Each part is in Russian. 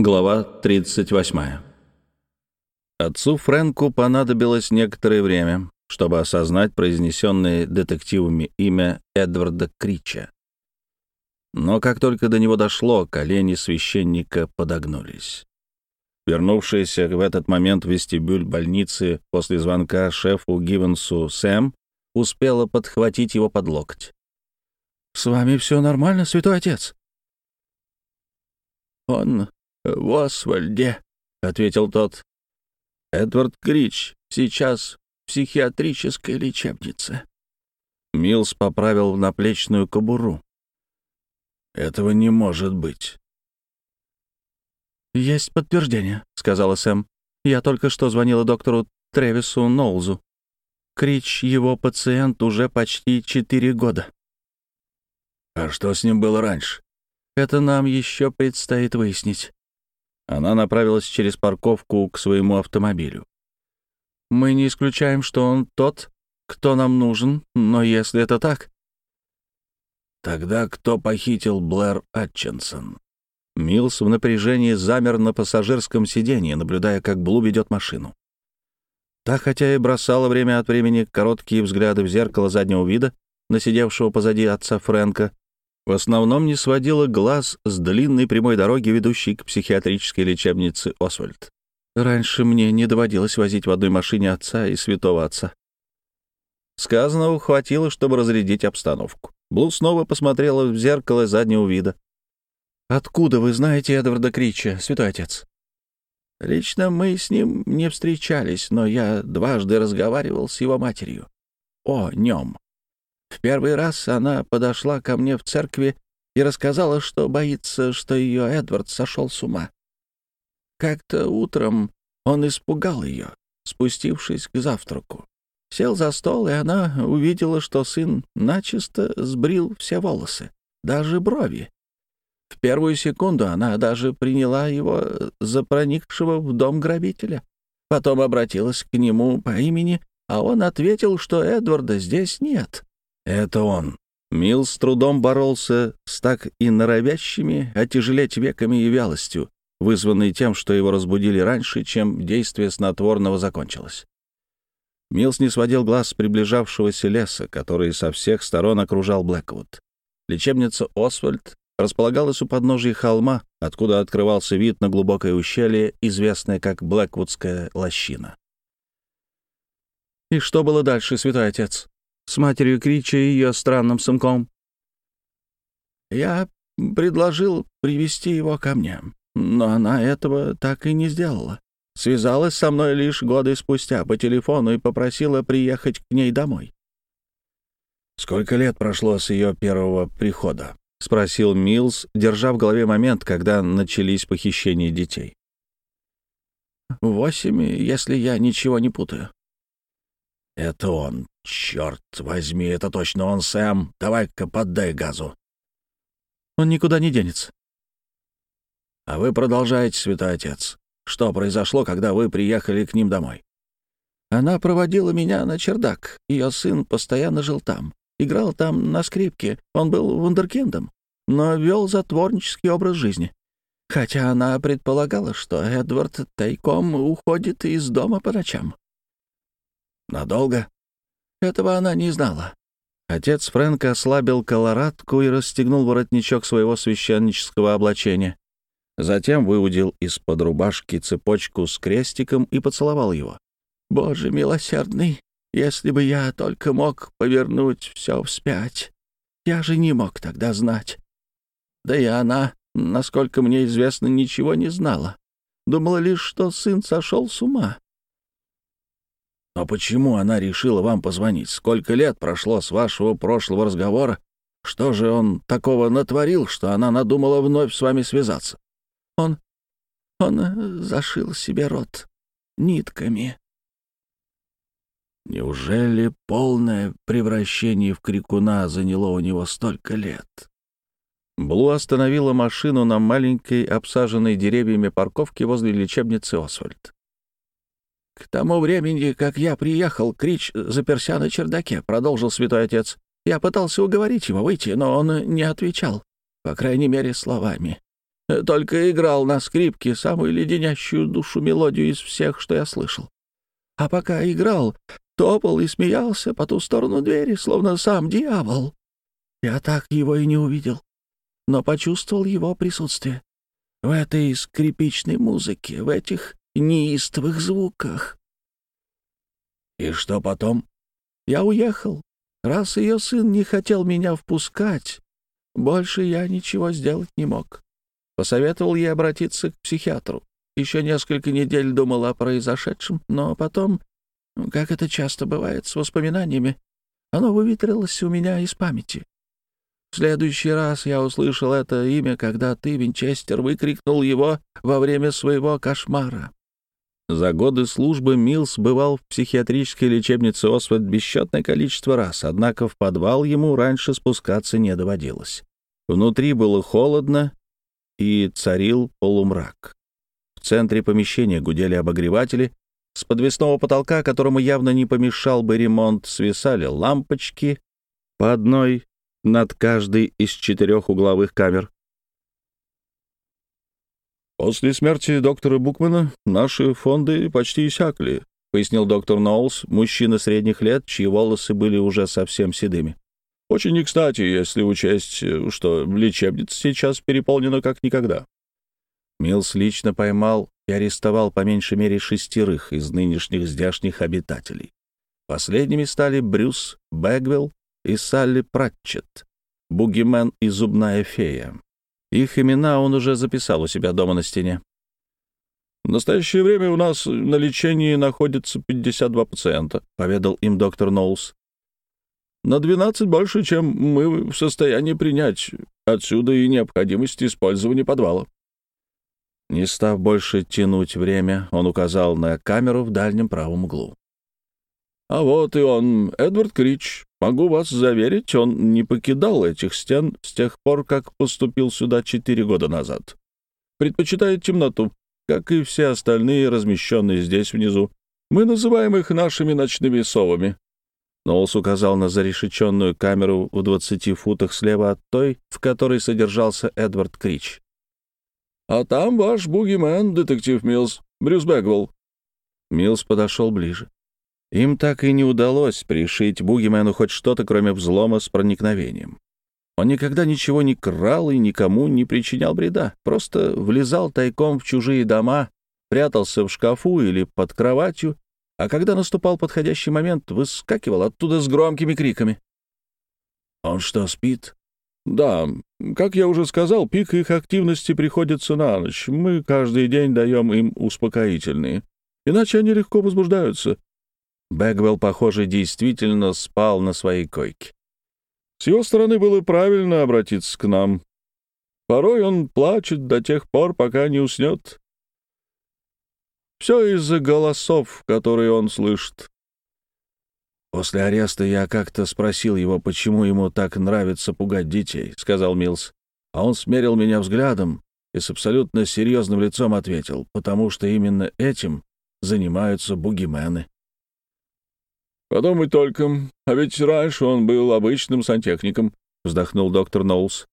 Глава 38. Отцу Фрэнку понадобилось некоторое время, чтобы осознать произнесенное детективами имя Эдварда Крича. Но как только до него дошло, колени священника подогнулись. Вернувшийся в этот момент в вестибюль больницы после звонка шефу Гивенсу Сэм успела подхватить его под локоть. «С вами все нормально, святой отец?» «Он в Освальде», — ответил тот. «Эдвард Крич сейчас в психиатрической лечебнице». Милс поправил наплечную кобуру. «Этого не может быть». «Есть подтверждение», — сказала Сэм. «Я только что звонила доктору Тревису Ноулзу. Крич — его пациент уже почти четыре года». «А что с ним было раньше?» «Это нам еще предстоит выяснить». Она направилась через парковку к своему автомобилю. «Мы не исключаем, что он тот, кто нам нужен, но если это так...» «Тогда кто похитил Блэр Атчинсон?» Милс в напряжении замер на пассажирском сиденье, наблюдая, как Блу ведет машину. Та, хотя и бросала время от времени короткие взгляды в зеркало заднего вида на сидевшего позади отца Фрэнка, в основном не сводила глаз с длинной прямой дороги, ведущей к психиатрической лечебнице Освальд. Раньше мне не доводилось возить в одной машине отца и святого отца. Сказанного хватило, чтобы разрядить обстановку. Блу снова посмотрела в зеркало заднего вида. «Откуда вы знаете Эдварда Крича, святой отец?» «Лично мы с ним не встречались, но я дважды разговаривал с его матерью. О нем. В первый раз она подошла ко мне в церкви и рассказала, что боится, что ее Эдвард сошел с ума. Как-то утром он испугал ее, спустившись к завтраку. Сел за стол, и она увидела, что сын начисто сбрил все волосы, даже брови. В первую секунду она даже приняла его за проникшего в дом грабителя. Потом обратилась к нему по имени, а он ответил, что Эдварда здесь нет. Это он. Мил с трудом боролся с так и норовящими отяжелеть веками и вялостью, вызванной тем, что его разбудили раньше, чем действие снотворного закончилось. Милс не сводил глаз с приближавшегося леса, который со всех сторон окружал Блэквуд. Лечебница Освальд располагалась у подножия холма, откуда открывался вид на глубокое ущелье, известное как Блэквудская лощина. «И что было дальше, святой отец?» С матерью Крича и ее странным сынком. Я предложил привести его ко мне, но она этого так и не сделала. Связалась со мной лишь годы спустя по телефону и попросила приехать к ней домой. «Сколько лет прошло с ее первого прихода?» — спросил Милс, держа в голове момент, когда начались похищения детей. «Восемь, если я ничего не путаю». «Это он. Черт возьми, это точно он, Сэм. Давай-ка поддай газу». «Он никуда не денется». «А вы продолжаете, святой отец. Что произошло, когда вы приехали к ним домой?» «Она проводила меня на чердак. Ее сын постоянно жил там. Играл там на скрипке. Он был вундеркиндом, но вел затворнический образ жизни. Хотя она предполагала, что Эдвард тайком уходит из дома по ночам. Надолго? Этого она не знала. Отец Фрэнка ослабил колорадку и расстегнул воротничок своего священнического облачения. Затем выудил из-под рубашки цепочку с крестиком и поцеловал его. «Боже милосердный, если бы я только мог повернуть все вспять. Я же не мог тогда знать. Да и она, насколько мне известно, ничего не знала. Думала лишь, что сын сошел с ума. Но почему она решила вам позвонить? Сколько лет прошло с вашего прошлого разговора? Что же он такого натворил, что она надумала вновь с вами связаться? Он... он э, зашил себе рот нитками. Неужели полное превращение в крикуна заняло у него столько лет? Блу остановила машину на маленькой, обсаженной деревьями парковке возле лечебницы Освальд. «К тому времени, как я приехал, Крич заперся на чердаке», — продолжил святой отец. «Я пытался уговорить его выйти, но он не отвечал, по крайней мере, словами. только играл на скрипке самую леденящую душу мелодию из всех, что я слышал. А пока играл, топал и смеялся по ту сторону двери, словно сам дьявол. Я так его и не увидел, но почувствовал его присутствие. В этой скрипичной музыке, в этих неистовых звуках. И что потом? Я уехал. Раз ее сын не хотел меня впускать, больше я ничего сделать не мог. Посоветовал ей обратиться к психиатру. Еще несколько недель думал о произошедшем, но потом, как это часто бывает с воспоминаниями, оно выветрилось у меня из памяти. В следующий раз я услышал это имя, когда ты, Винчестер, выкрикнул его во время своего кошмара. За годы службы Милс бывал в психиатрической лечебнице Освальд бесчетное количество раз, однако в подвал ему раньше спускаться не доводилось. Внутри было холодно и царил полумрак. В центре помещения гудели обогреватели, с подвесного потолка, которому явно не помешал бы ремонт, свисали лампочки по одной над каждой из четырех угловых камер. «После смерти доктора Букмана наши фонды почти иссякли», — пояснил доктор Ноулс, мужчина средних лет, чьи волосы были уже совсем седыми. «Очень не кстати, если учесть, что лечебница сейчас переполнена как никогда». Милс лично поймал и арестовал по меньшей мере шестерых из нынешних здешних обитателей. Последними стали Брюс Бэгвелл и Салли Пратчетт, Бугимен и Зубная фея. Их имена он уже записал у себя дома на стене. «В настоящее время у нас на лечении находится 52 пациента», — поведал им доктор Ноулс. «На 12 больше, чем мы в состоянии принять. Отсюда и необходимость использования подвала». Не став больше тянуть время, он указал на камеру в дальнем правом углу. «А вот и он, Эдвард Крич. Могу вас заверить, он не покидал этих стен с тех пор, как поступил сюда четыре года назад. Предпочитает темноту, как и все остальные, размещенные здесь внизу. Мы называем их нашими ночными совами». Ноулс указал на зарешеченную камеру в двадцати футах слева от той, в которой содержался Эдвард Крич. «А там ваш бугимен, детектив Милс, Брюс Бэгвелл». Милс подошел ближе. Им так и не удалось пришить Бугимену хоть что-то, кроме взлома с проникновением. Он никогда ничего не крал и никому не причинял вреда, просто влезал тайком в чужие дома, прятался в шкафу или под кроватью, а когда наступал подходящий момент, выскакивал оттуда с громкими криками. «Он что, спит?» «Да, как я уже сказал, пик их активности приходится на ночь. Мы каждый день даем им успокоительные. Иначе они легко возбуждаются. Бэгвелл, похоже, действительно спал на своей койке. С его стороны было правильно обратиться к нам. Порой он плачет до тех пор, пока не уснет. Все из-за голосов, которые он слышит. «После ареста я как-то спросил его, почему ему так нравится пугать детей», — сказал Милс. А он смерил меня взглядом и с абсолютно серьезным лицом ответил, потому что именно этим занимаются бугимены. «Подумай только, а ведь раньше он был обычным сантехником», — вздохнул доктор Ноулс.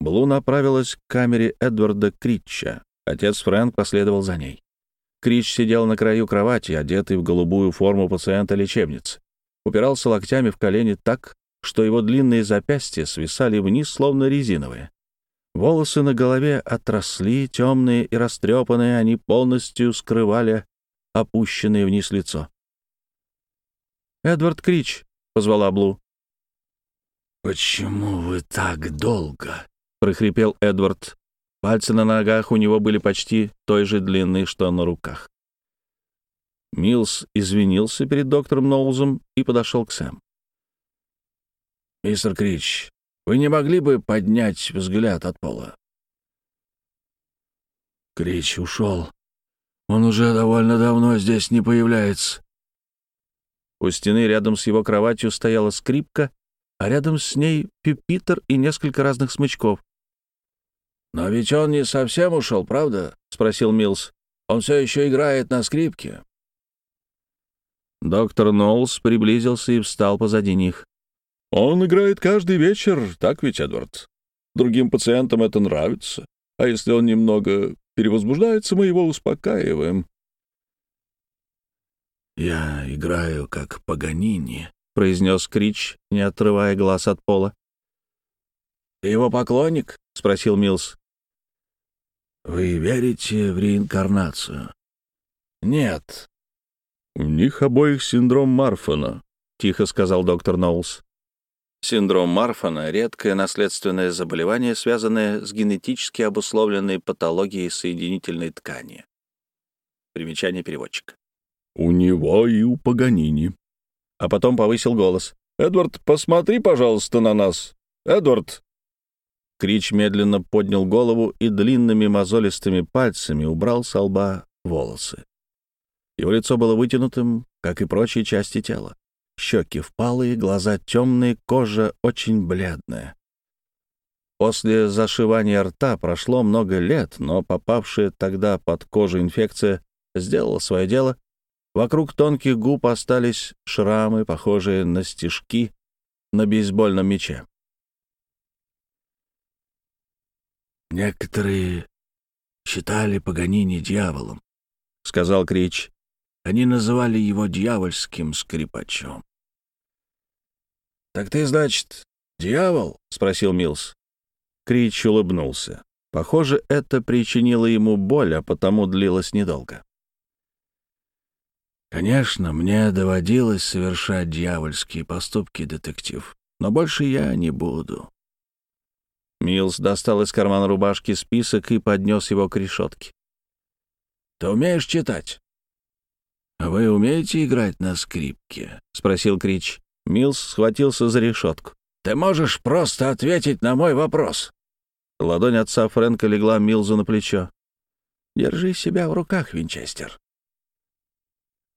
Блу направилась к камере Эдварда Критча. Отец Фрэнк последовал за ней. Крич сидел на краю кровати, одетый в голубую форму пациента лечебницы. Упирался локтями в колени так, что его длинные запястья свисали вниз, словно резиновые. Волосы на голове отросли, темные и растрепанные, они полностью скрывали опущенное вниз лицо. «Эдвард Крич», — позвала Блу. «Почему вы так долго?» — прохрипел Эдвард. Пальцы на ногах у него были почти той же длины, что на руках. Милс извинился перед доктором Ноузом и подошел к Сэм. «Мистер Крич, вы не могли бы поднять взгляд от пола?» Крич ушел. Он уже довольно давно здесь не появляется. У стены рядом с его кроватью стояла скрипка, а рядом с ней пюпитер и несколько разных смычков. «Но ведь он не совсем ушел, правда?» — спросил Милс. «Он все еще играет на скрипке». Доктор Ноулс приблизился и встал позади них. «Он играет каждый вечер, так ведь, Эдвард? Другим пациентам это нравится. А если он немного перевозбуждается, мы его успокаиваем». «Я играю как Паганини», — произнес Крич, не отрывая глаз от пола. «Ты его поклонник?» — спросил Милс. «Вы верите в реинкарнацию?» «Нет». «У них обоих синдром Марфана», — тихо сказал доктор Ноулс. Синдром Марфана — редкое наследственное заболевание, связанное с генетически обусловленной патологией соединительной ткани. Примечание переводчика. «У него и у Паганини». А потом повысил голос. «Эдвард, посмотри, пожалуйста, на нас. Эдвард, Крич медленно поднял голову и длинными мозолистыми пальцами убрал с лба волосы. Его лицо было вытянутым, как и прочие части тела. Щеки впалые, глаза темные, кожа очень бледная. После зашивания рта прошло много лет, но попавшая тогда под кожу инфекция сделала свое дело. Вокруг тонких губ остались шрамы, похожие на стежки на бейсбольном мяче. «Некоторые считали Паганини дьяволом», — сказал Крич. «Они называли его дьявольским скрипачом». «Так ты, значит, дьявол?» — спросил Милс. Крич улыбнулся. Похоже, это причинило ему боль, а потому длилось недолго. «Конечно, мне доводилось совершать дьявольские поступки, детектив, но больше я не буду. Милс достал из кармана рубашки список и поднес его к решетке. «Ты умеешь читать?» «А вы умеете играть на скрипке?» — спросил Крич. Милс схватился за решетку. «Ты можешь просто ответить на мой вопрос?» Ладонь отца Фрэнка легла Милзу на плечо. «Держи себя в руках, Винчестер».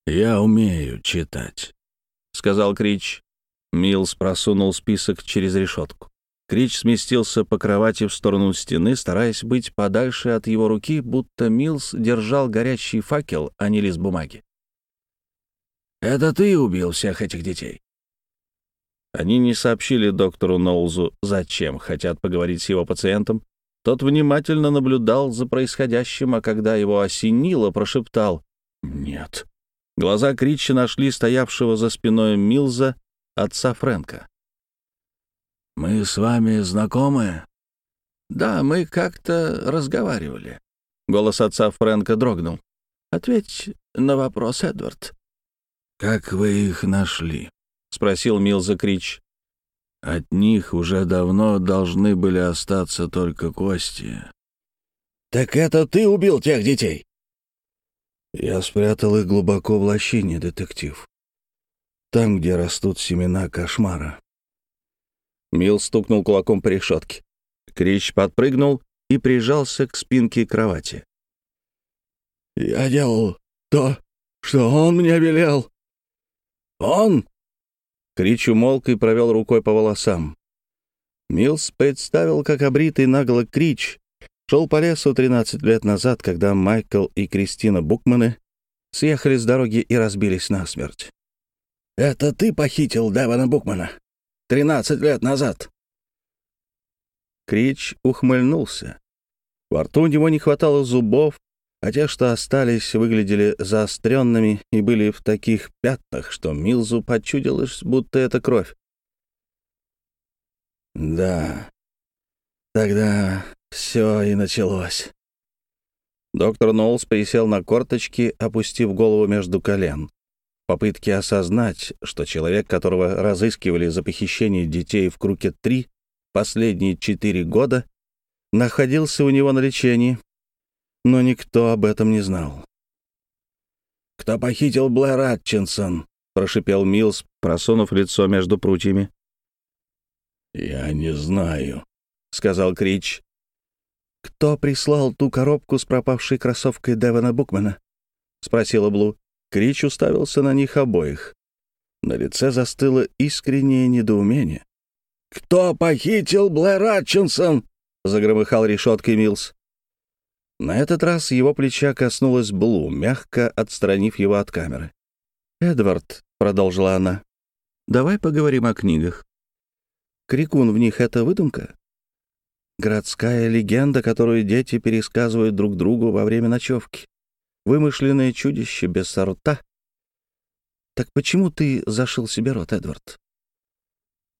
«Я умею читать», — сказал Крич. Милс просунул список через решетку. Крич сместился по кровати в сторону стены, стараясь быть подальше от его руки, будто Милс держал горящий факел, а не лист бумаги. «Это ты убил всех этих детей?» Они не сообщили доктору Ноузу, зачем хотят поговорить с его пациентом. Тот внимательно наблюдал за происходящим, а когда его осенило, прошептал «Нет». Глаза Крича нашли стоявшего за спиной Милза, отца Фрэнка. «Мы с вами знакомы?» «Да, мы как-то разговаривали». Голос отца Фрэнка дрогнул. «Ответь на вопрос, Эдвард». «Как вы их нашли?» — спросил Милза Крич. «От них уже давно должны были остаться только кости». «Так это ты убил тех детей?» «Я спрятал их глубоко в лощине, детектив. Там, где растут семена кошмара». Мил стукнул кулаком по решетке. Крич подпрыгнул и прижался к спинке кровати. «Я делал то, что он мне велел». «Он?» Крич умолк и провел рукой по волосам. Милс представил, как обритый нагло Крич шел по лесу 13 лет назад, когда Майкл и Кристина Букманы съехали с дороги и разбились насмерть. «Это ты похитил Девана Букмана?» Тринадцать лет назад». Крич ухмыльнулся. Во рту у него не хватало зубов, а те, что остались, выглядели заостренными и были в таких пятнах, что Милзу почудилось, будто это кровь. «Да, тогда все и началось». Доктор Ноулс присел на корточки, опустив голову между колен попытке осознать, что человек, которого разыскивали за похищение детей в круге 3 последние четыре года, находился у него на лечении, но никто об этом не знал. «Кто похитил Блэр Атчинсон?» — прошипел Милс, просунув лицо между прутьями. «Я не знаю», — сказал Крич. «Кто прислал ту коробку с пропавшей кроссовкой Девона Букмана?» — спросила Блу. Крич уставился на них обоих. На лице застыло искреннее недоумение. «Кто похитил Блэр Атчинсон?» — загромыхал решеткой Милс. На этот раз его плеча коснулась Блу, мягко отстранив его от камеры. «Эдвард», — продолжила она, — «давай поговорим о книгах. Крикун в них — это выдумка?» Городская легенда, которую дети пересказывают друг другу во время ночевки. Вымышленное чудище без сорта. Так почему ты зашил себе рот, Эдвард?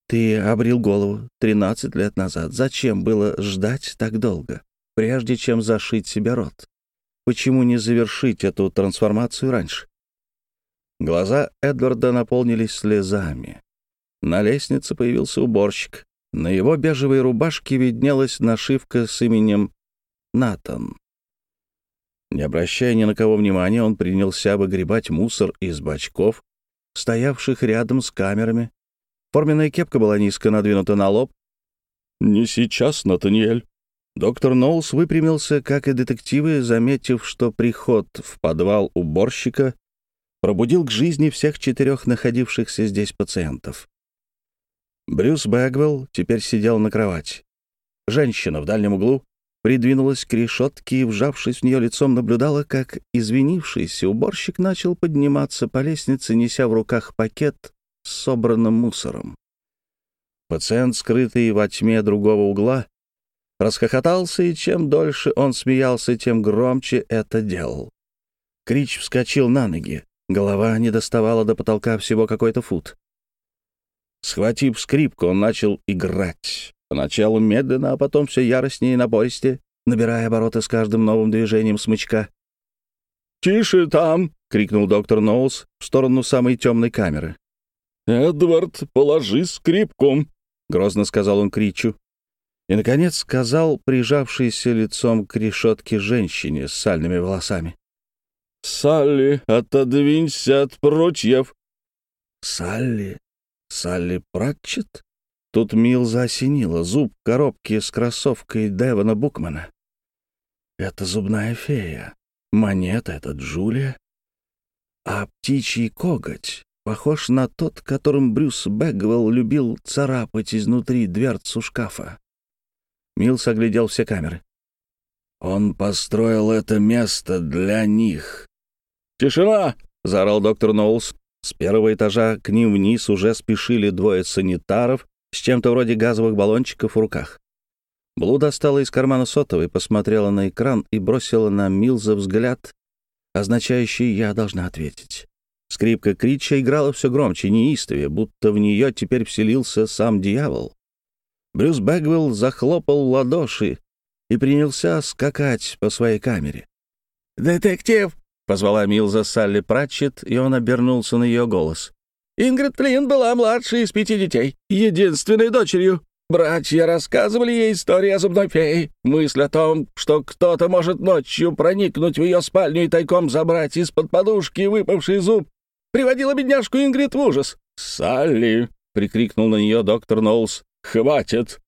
Ты обрил голову 13 лет назад. Зачем было ждать так долго, прежде чем зашить себе рот? Почему не завершить эту трансформацию раньше? Глаза Эдварда наполнились слезами. На лестнице появился уборщик. На его бежевой рубашке виднелась нашивка с именем Натан. Не обращая ни на кого внимания, он принялся выгребать мусор из бачков, стоявших рядом с камерами. Форменная кепка была низко надвинута на лоб. «Не сейчас, Натаниэль». Доктор Ноулс выпрямился, как и детективы, заметив, что приход в подвал уборщика пробудил к жизни всех четырех находившихся здесь пациентов. Брюс Бэгвелл теперь сидел на кровати. Женщина в дальнем углу придвинулась к решетке и, вжавшись в нее лицом, наблюдала, как извинившийся уборщик начал подниматься по лестнице, неся в руках пакет с собранным мусором. Пациент, скрытый во тьме другого угла, расхохотался, и чем дольше он смеялся, тем громче это делал. Крич вскочил на ноги. Голова не доставала до потолка всего какой-то фут. Схватив скрипку, он начал играть. Поначалу медленно, а потом все яростнее и напористее, набирая обороты с каждым новым движением смычка. «Тише там!» — крикнул доктор Ноулс в сторону самой темной камеры. «Эдвард, положи скрипку!» — грозно сказал он Кричу. И, наконец, сказал прижавшийся лицом к решетке женщине с сальными волосами. «Салли, отодвинься от прутьев!» «Салли? Салли Пратчет?» Тут Милза осенила зуб коробки с кроссовкой Девона Букмана. «Это зубная фея. Монета — это Джулия. А птичий коготь похож на тот, которым Брюс Бэгвелл любил царапать изнутри дверцу шкафа». Милс оглядел все камеры. «Он построил это место для них». «Тишина!» — заорал доктор Ноулс. С первого этажа к ним вниз уже спешили двое санитаров с чем-то вроде газовых баллончиков в руках. Блу достала из кармана сотовый, посмотрела на экран и бросила на Милза взгляд, означающий «я должна ответить». Скрипка Крича играла все громче, неистовее, будто в нее теперь вселился сам дьявол. Брюс Бэгвелл захлопал ладоши и принялся скакать по своей камере. «Детектив!» — позвала Милза Салли Пратчет, и он обернулся на ее голос. «Ингрид Флинн была младшей из пяти детей, единственной дочерью. Братья рассказывали ей истории о зубной фее. Мысль о том, что кто-то может ночью проникнуть в ее спальню и тайком забрать из-под подушки выпавший зуб, приводила бедняжку Ингрид в ужас. «Салли!» — прикрикнул на нее доктор Ноулс. «Хватит!»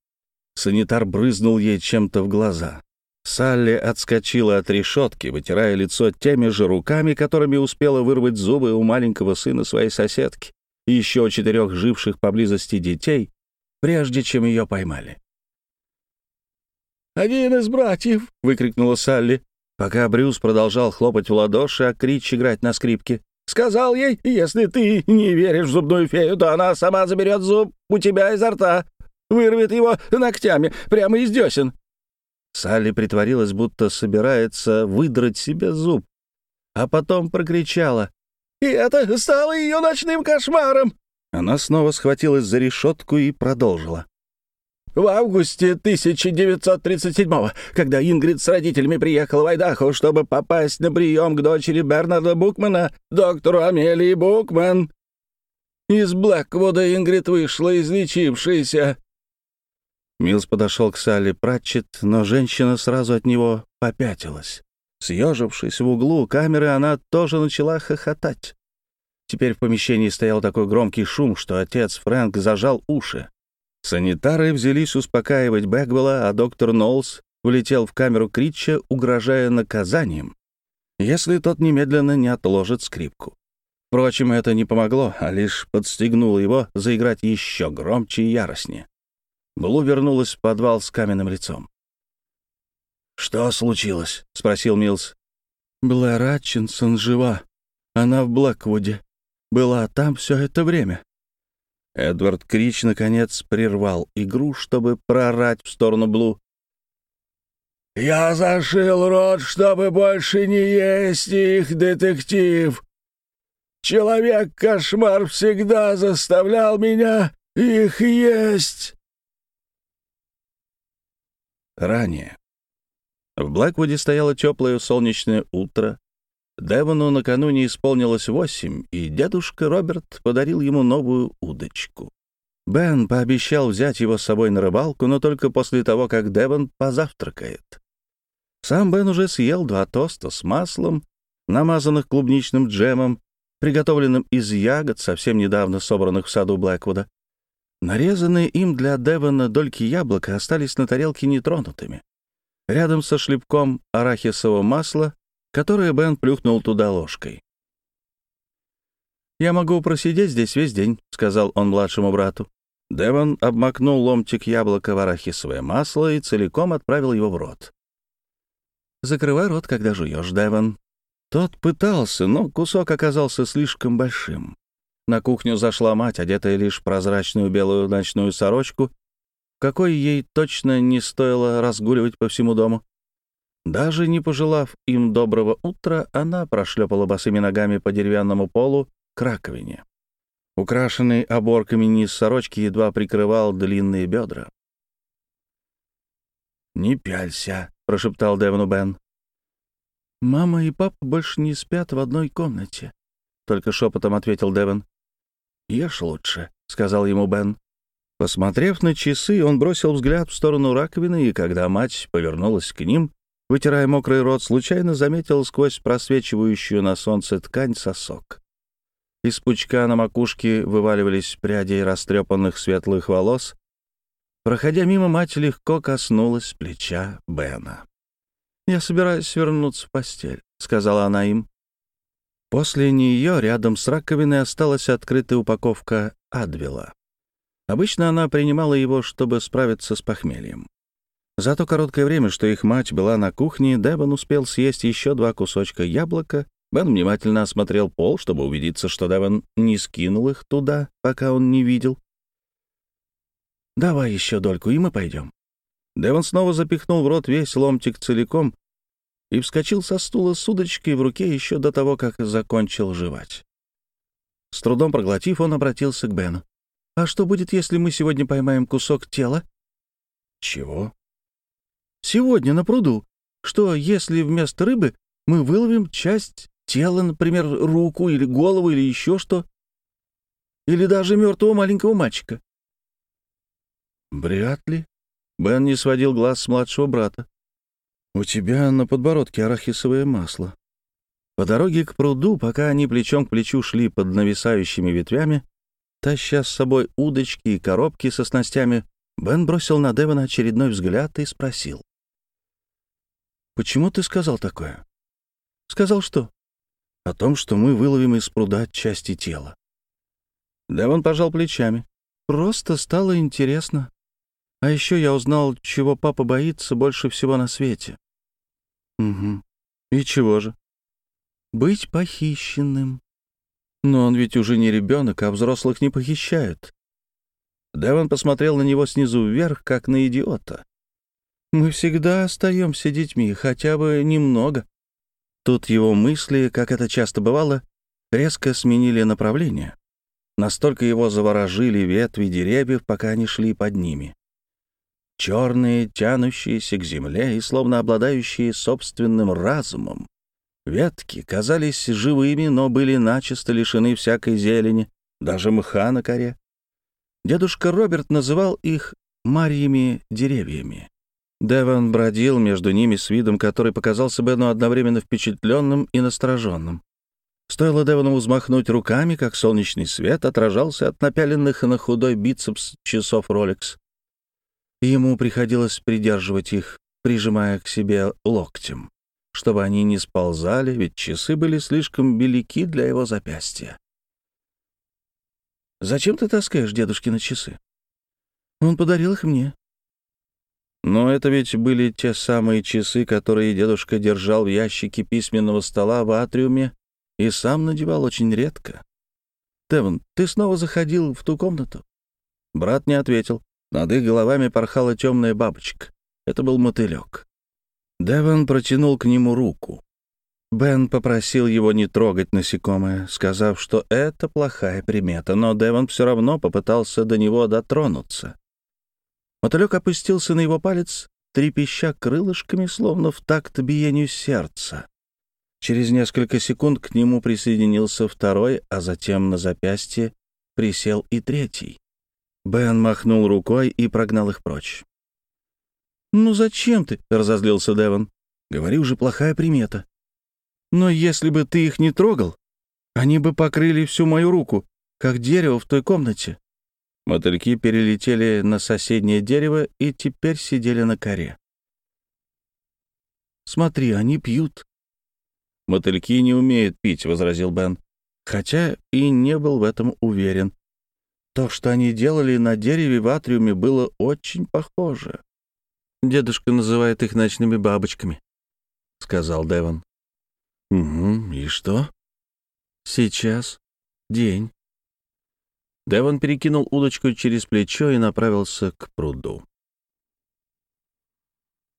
Санитар брызнул ей чем-то в глаза. Салли отскочила от решетки, вытирая лицо теми же руками, которыми успела вырвать зубы у маленького сына своей соседки и еще четырех живших поблизости детей, прежде чем ее поймали. «Один из братьев!» — выкрикнула Салли, пока Брюс продолжал хлопать в ладоши, а Крич играть на скрипке. «Сказал ей, если ты не веришь в зубную фею, то она сама заберет зуб у тебя изо рта, вырвет его ногтями прямо из десен. Салли притворилась, будто собирается выдрать себе зуб, а потом прокричала. «И это стало ее ночным кошмаром!» Она снова схватилась за решетку и продолжила. В августе 1937-го, когда Ингрид с родителями приехала в Айдахо, чтобы попасть на прием к дочери Бернарда Букмана, доктору Амелии Букман. Из Блэквуда Ингрид вышла излечившаяся. Милс подошел к Салли Пратчет, но женщина сразу от него попятилась. Съежившись в углу камеры, она тоже начала хохотать. Теперь в помещении стоял такой громкий шум, что отец Фрэнк зажал уши. Санитары взялись успокаивать Бэгвелла, а доктор Ноулс влетел в камеру Критча, угрожая наказанием, если тот немедленно не отложит скрипку. Впрочем, это не помогло, а лишь подстегнуло его заиграть еще громче и яростнее. Блу вернулась в подвал с каменным лицом. «Что случилось?» — спросил Милс. «Блэр Атчинсон жива. Она в Блэквуде. Была там все это время». Эдвард Крич, наконец, прервал игру, чтобы прорать в сторону Блу. Я зашил рот, чтобы больше не есть их, детектив. Человек-кошмар всегда заставлял меня их есть. Ранее. В Блэквуде стояло теплое солнечное утро. Девону накануне исполнилось восемь, и дедушка Роберт подарил ему новую удочку. Бен пообещал взять его с собой на рыбалку, но только после того, как Девон позавтракает. Сам Бен уже съел два тоста с маслом, намазанных клубничным джемом, приготовленным из ягод, совсем недавно собранных в саду Блэквуда. Нарезанные им для Девона дольки яблока остались на тарелке нетронутыми. Рядом со шлепком арахисового масла, которое Бен плюхнул туда ложкой. «Я могу просидеть здесь весь день», — сказал он младшему брату. Девон обмакнул ломтик яблока в арахисовое масло и целиком отправил его в рот. Закрывай рот, когда жуешь, Девон». Тот пытался, но кусок оказался слишком большим. На кухню зашла мать, одетая лишь в прозрачную белую ночную сорочку, какой ей точно не стоило разгуливать по всему дому. Даже не пожелав им доброго утра, она прошлепала босыми ногами по деревянному полу к раковине. Украшенный оборками низ сорочки едва прикрывал длинные бедра. «Не пялься», — прошептал Девну Бен. «Мама и папа больше не спят в одной комнате», — только шепотом ответил Деван. «Ешь лучше», — сказал ему Бен. Посмотрев на часы, он бросил взгляд в сторону раковины, и когда мать повернулась к ним, вытирая мокрый рот, случайно заметил сквозь просвечивающую на солнце ткань сосок. Из пучка на макушке вываливались пряди растрепанных светлых волос, Проходя мимо, мать легко коснулась плеча Бена. «Я собираюсь вернуться в постель», — сказала она им. После нее рядом с раковиной осталась открытая упаковка Адвила. Обычно она принимала его, чтобы справиться с похмельем. За то короткое время, что их мать была на кухне, Девон успел съесть еще два кусочка яблока. Бен внимательно осмотрел пол, чтобы убедиться, что Девон не скинул их туда, пока он не видел. «Давай еще дольку, и мы пойдем». Девон снова запихнул в рот весь ломтик целиком и вскочил со стула с удочкой в руке еще до того, как закончил жевать. С трудом проглотив, он обратился к Бену. «А что будет, если мы сегодня поймаем кусок тела?» «Чего?» «Сегодня на пруду. Что, если вместо рыбы мы выловим часть тела, например, руку или голову или еще что? Или даже мертвого маленького мальчика?» «Вряд ли». Бен не сводил глаз с младшего брата. «У тебя на подбородке арахисовое масло». По дороге к пруду, пока они плечом к плечу шли под нависающими ветвями, таща с собой удочки и коробки со снастями, Бен бросил на Девона очередной взгляд и спросил. «Почему ты сказал такое?» «Сказал что?» «О том, что мы выловим из пруда части тела». Девон пожал плечами. «Просто стало интересно. А еще я узнал, чего папа боится больше всего на свете. Угу. И чего же? Быть похищенным. Но он ведь уже не ребенок, а взрослых не похищают. Девон посмотрел на него снизу вверх, как на идиота. Мы всегда остаемся детьми, хотя бы немного. Тут его мысли, как это часто бывало, резко сменили направление. Настолько его заворожили ветви деревьев, пока они шли под ними черные, тянущиеся к земле и словно обладающие собственным разумом. Ветки казались живыми, но были начисто лишены всякой зелени, даже мха на коре. Дедушка Роберт называл их «марьями деревьями». Деван бродил между ними с видом, который показался Бену одновременно впечатленным и настороженным. Стоило Девану взмахнуть руками, как солнечный свет отражался от напяленных на худой бицепс часов Rolex. Ему приходилось придерживать их, прижимая к себе локтем, чтобы они не сползали, ведь часы были слишком велики для его запястья. «Зачем ты таскаешь дедушкины часы?» «Он подарил их мне». Но это ведь были те самые часы, которые дедушка держал в ящике письменного стола в атриуме и сам надевал очень редко. «Теван, ты снова заходил в ту комнату?» Брат не ответил. Над их головами порхала темная бабочка. Это был мотылек. Деван протянул к нему руку. Бен попросил его не трогать насекомое, сказав, что это плохая примета, но Деван все равно попытался до него дотронуться. Мотылек опустился на его палец, трепеща крылышками, словно в такт биению сердца. Через несколько секунд к нему присоединился второй, а затем на запястье присел и третий. Бен махнул рукой и прогнал их прочь. «Ну зачем ты?» — разозлился Деван. «Говори уже, плохая примета. Но если бы ты их не трогал, они бы покрыли всю мою руку, как дерево в той комнате». Мотыльки перелетели на соседнее дерево и теперь сидели на коре. «Смотри, они пьют». «Мотыльки не умеют пить», — возразил Бен, хотя и не был в этом уверен. То, что они делали на дереве в атриуме, было очень похоже. «Дедушка называет их ночными бабочками», — сказал Деван. «Угу, и что?» «Сейчас день». Деван перекинул удочку через плечо и направился к пруду.